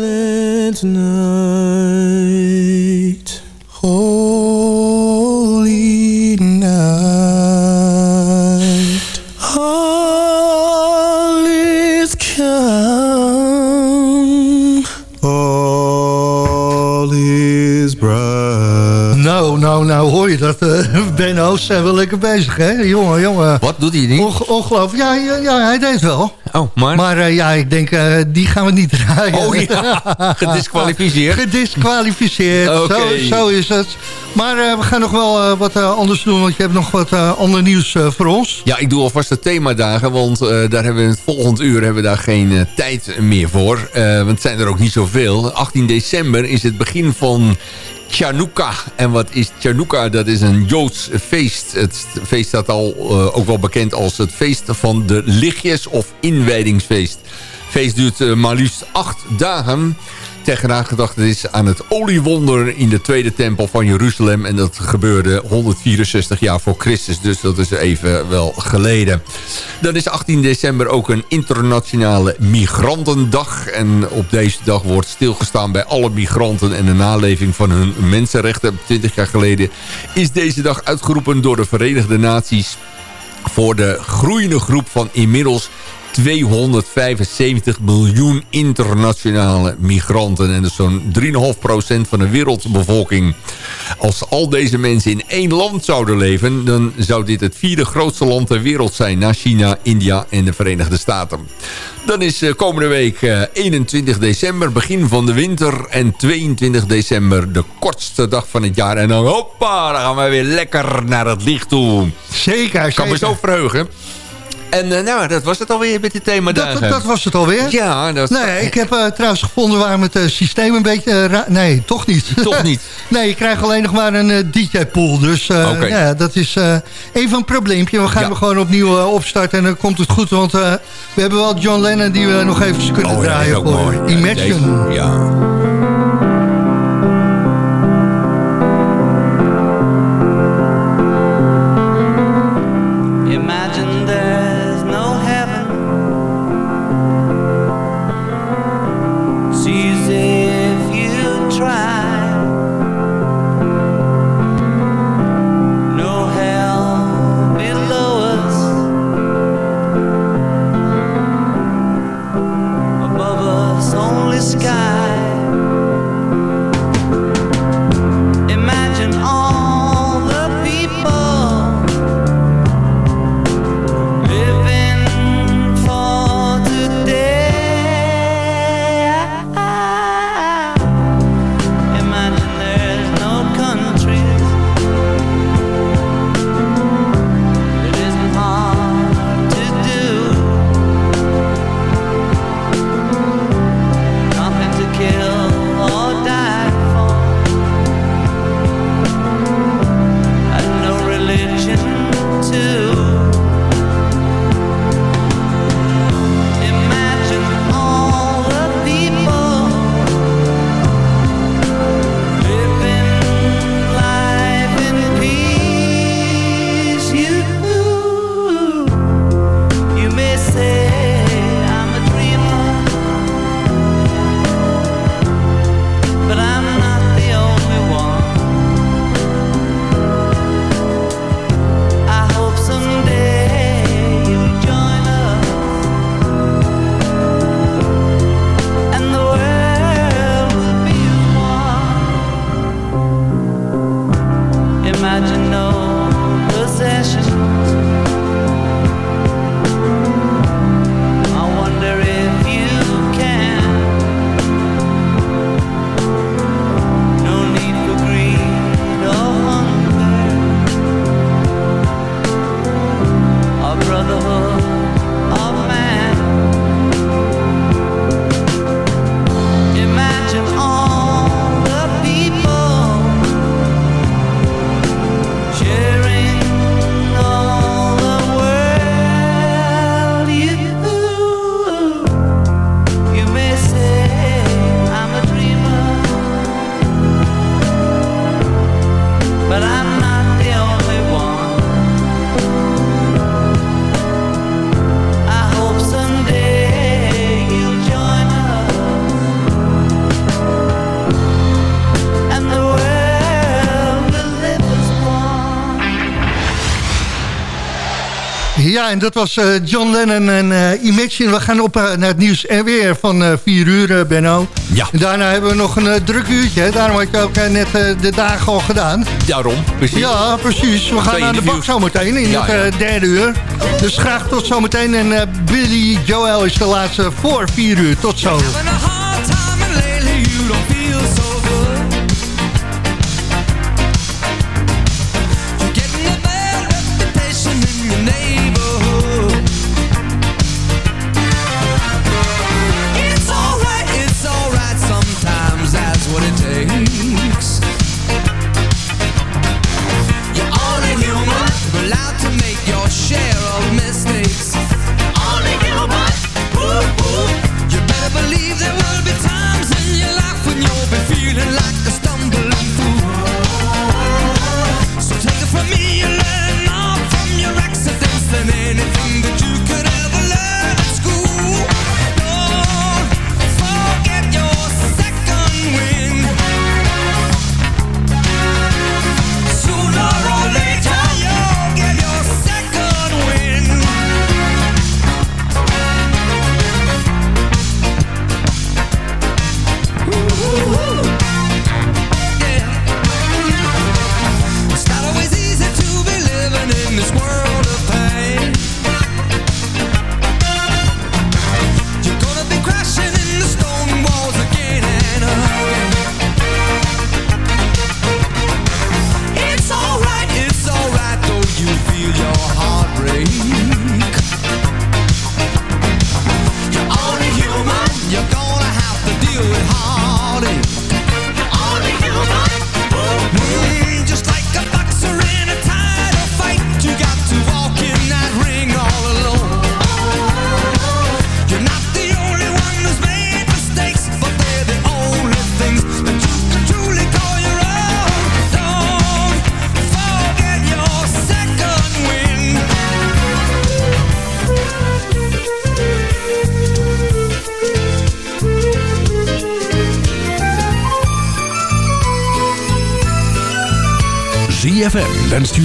[SPEAKER 6] Oost zijn wel lekker bezig, hè? Jongen, jongen.
[SPEAKER 7] Wat doet hij niet?
[SPEAKER 6] ongelooflijk. Ja, ja, ja, hij deed wel.
[SPEAKER 7] Oh, maar?
[SPEAKER 6] Maar eh, ja, ik denk, eh, die gaan we niet draaien.
[SPEAKER 7] Oh ja, *laughs* gedisqualificeerd.
[SPEAKER 6] Gedisqualificeerd,
[SPEAKER 7] Oké.
[SPEAKER 6] zo, zo is het. Maar eh, we gaan nog wel eh, wat eh, anders doen, want je hebt nog wat eh, ander nieuws eh, voor ons.
[SPEAKER 7] Ja, ik doe alvast de themadagen, want eh, daar hebben we in het volgend uur hebben we daar geen eh, tijd meer voor. Eh, want het zijn er ook niet zoveel. 18 december is het begin van
[SPEAKER 13] Chanukka. En wat is Chanukka? Dat is een Joods feest. Het feest staat al eh, ook wel bekend als het feest van de lichtjes of inwijdingsfeest. Het feest duurt eh, maar liefst acht dagen. Ter nagedachtenis aan het oliewonder in de tweede tempel van Jeruzalem. En dat gebeurde 164 jaar voor Christus. Dus dat is even wel geleden. Dan is 18 december ook een internationale migrantendag. En op deze dag wordt stilgestaan bij alle migranten... en de naleving van hun mensenrechten. 20 jaar geleden is deze dag uitgeroepen door de Verenigde Naties... voor de groeiende groep van inmiddels 275 miljoen internationale migranten. En dat is zo'n 3,5% van de wereldbevolking. Als al deze mensen in één land zouden leven... dan zou dit het vierde grootste land ter wereld zijn... na China, India en de Verenigde Staten. Dan is eh, komende week eh, 21 december, begin van de winter... en 22 december de kortste dag van het jaar. En dan, hoppa, dan gaan we weer lekker naar het licht toe.
[SPEAKER 6] Zeker,
[SPEAKER 13] Ik kan me
[SPEAKER 6] zeker.
[SPEAKER 13] zo verheugen. En eh, nou, dat was het alweer met die themadagen.
[SPEAKER 6] Dat, dat was het alweer?
[SPEAKER 13] Ja, dat
[SPEAKER 6] Nee, ik heb eh, trouwens gevonden waarom het eh, systeem een beetje... nee, toch niet.
[SPEAKER 13] Toch *laughs* niet?
[SPEAKER 6] nee, je krijgt alleen nog maar een DJ-pool. Dus ja, dat is even een probleempje. We gaan
[SPEAKER 13] Ja.
[SPEAKER 6] hem gewoon opnieuw opstarten en dan komt het goed. Want we hebben wel John Lennon die we nog even kunnen
[SPEAKER 13] Oh
[SPEAKER 6] draaien voor
[SPEAKER 13] mooi.
[SPEAKER 6] Imagine.
[SPEAKER 13] deze- ja.
[SPEAKER 6] Ja, en dat was eh, John Lennon en eh, Imagine. We gaan op eh, naar het nieuws en weer van eh 4 uur, Benno.
[SPEAKER 13] Ja.
[SPEAKER 6] En daarna hebben we nog een druk uurtje. Hè? Daarom had je ook net de dagen al gedaan.
[SPEAKER 13] Daarom, precies.
[SPEAKER 6] Ja, precies. We gaan
[SPEAKER 13] Twee
[SPEAKER 6] aan de bak zometeen in
[SPEAKER 13] Ja,
[SPEAKER 6] het
[SPEAKER 13] ja.
[SPEAKER 6] derde uur. Dus graag tot zometeen. En eh, Billy Joel is de laatste voor 4 uur. Tot zo.